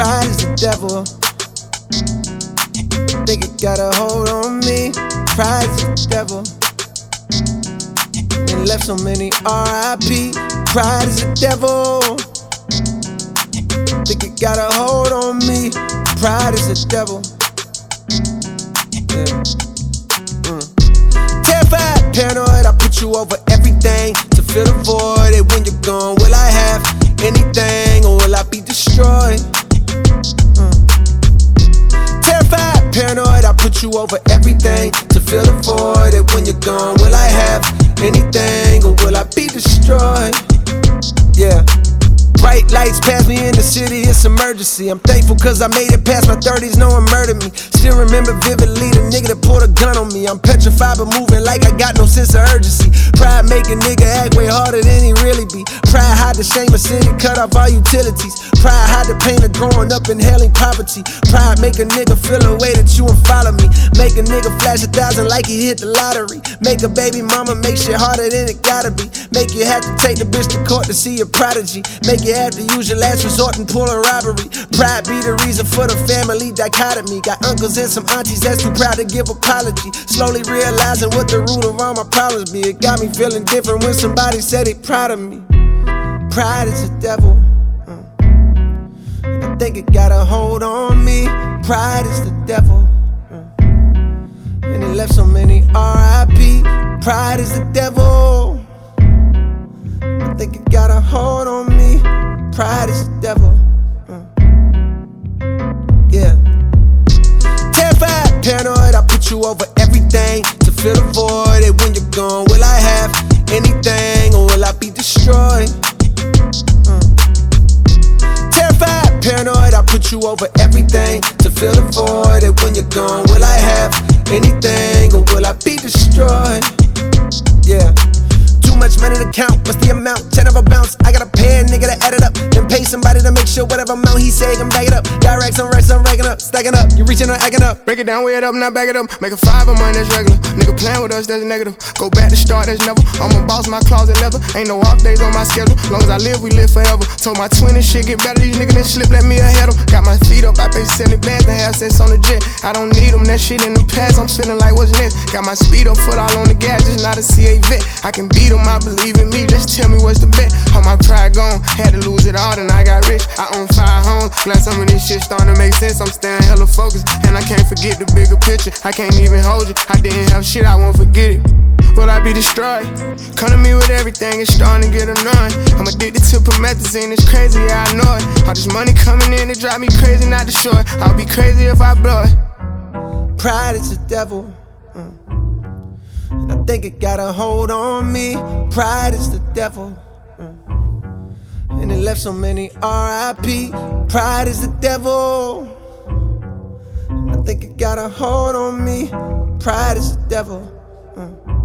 Pride is the devil. Think it got a hold on me. Pride is the devil. And left so many RIP. Pride is the devil. Think it got a hold on me. Pride is the devil. Yeah. Mm. Terrified, paranoid, you over everything to fill the void. And when you're gone, will I have anything or will I be destroyed? Yeah. Bright lights pass me in the city, it's emergency. I'm thankful cause I made it past my 30s, no one murdered me. Still remember vividly the nigga that pulled a gun on me. I'm petrified but moving like I got no sense of urgency. Pride make a nigga act way harder than he really be. Pride hide the shame of city, cut off all utilities. Pride hide the pain of growing up inhaling poverty. Pride make a nigga feel a way that you and follow me. Make a nigga flash a thousand like he hit the lottery. Make a baby mama make shit harder than it gotta be. Make you have to take the bitch to court to see a prodigy. Make you have to use your last resort and pull a robbery. Pride be the reason for the family dichotomy. Got uncles and some aunties that's too proud to give apology. Slowly realizing what the root of all my problems be. It got me feeling different when somebody said they proud of me. Pride is the devil. Mm. I think it got a hold on me. Pride is the devil. Pride is the devil. I think it got a hold on me. Pride is the devil. Mm. Yeah. Terrified, paranoid, I put you over everything to fill the void. And when you're gone, will I have anything or will I be destroyed? Mm. Terrified, paranoid, I put you over everything to fill the void. And when you're gone, will I have anything or will I be destroyed? Money to count. What's the amount? Ten of a bounce. I pay a whatever amount he say, can back it up. Got racks on racks, I'm racking up. Stacking up. You reaching or acting up. Break it down, weigh it up, now back it up. Make a five of mine, that's regular. Nigga playing with us, that's negative. Go back to start, that's never. I'm a boss, my closet leather. Ain't no off days on my schedule. Long as I live, we live forever. Told my twin and shit get better. These niggas that slip, let me ahead ahead 'em. Got my feet up, I pay 70 bands to have sex on the jet. I don't need them, that shit in the past. I'm feeling like what's next. Got my speed up, foot all on the gas, just not a CA vet. I can beat them, I believe in me. Just tell me what's the bet. All my pride gone, had to lose it all, then I got rich. I own five homes. Glad some of this shit starting to make sense. I'm staying hella focused, and I can't forget the bigger picture. I can't even hold you. I didn't have shit, I won't forget it. Will I be destroyed? Come to me with everything, it's starting to get annoying. I'm addicted to promethazine, it's crazy, yeah, I know it. All this money coming in, it drive me crazy, not to show it. I'll be crazy if I blow it. Pride is the devil. Mm. And I think it got a hold on me. Pride is the devil. Mm. And it left so many RIP. Pride is the devil. I think it got a hold on me. Pride is the devil. Mm.